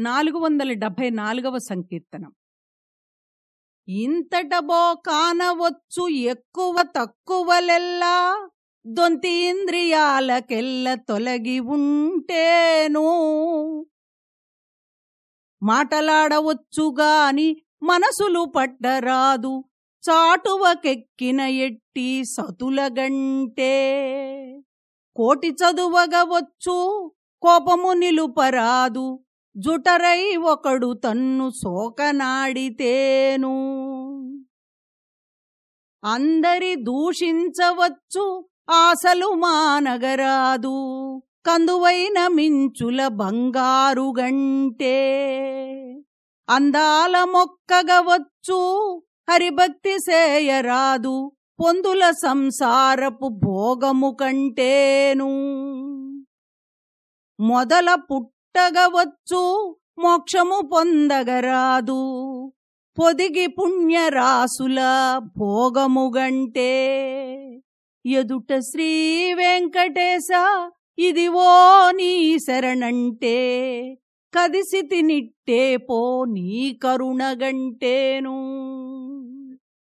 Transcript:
నాలుగు వందల డెబ్భై నాలుగవ సంకీర్తనం. ఇంతటబో కానవచ్చు ఎక్కువ తక్కువలెల్లా దొంతి ఇంద్రియాలకెల్ల తొలగి ఉంటేను. మాటలాడవచ్చుగాని మనసులు పట్టరాదు చాటువకెక్కిన ఎట్టి సతులగంటే. కోటి చదువగవచ్చు కోపము నిలుపరాదు జుటరై ఒకడు తన్ను సోకనాడితేను అందరి దూషించవచ్చు ఆశలు మానగరాదు కందువైన మించుల బంగారు గంటే. అందాల మొక్కగవచ్చు హరిభక్తి సేయరాదు పొందుల సంసారపు భోగము కంటేను. మొదల పుట్టగవచ్చు మోక్షము పొందగరాదు. పొదిగి పుణ్యరాసుల భోగముగంటే ఎదుట శ్రీ వెంకటేశ ఇదివో నీ శరణంటే కదిసి తినిట్టే పో నీ కరుణగంటేను.